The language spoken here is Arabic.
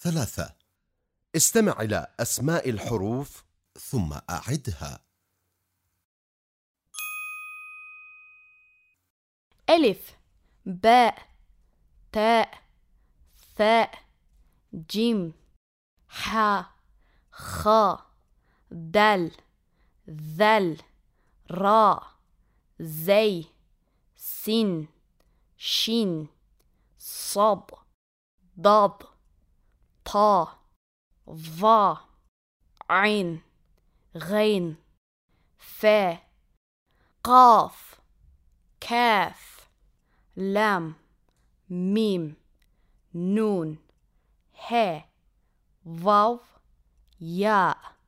ثلاثة. استمع إلى أسماء الحروف ثم أعدها. ألف باء تاء ثاء جيم حاء خاء دال ذل راء زي سين شين صاد ضاد طا ظا عين غين فا قاف كاف لام ميم نون ه واو ياء.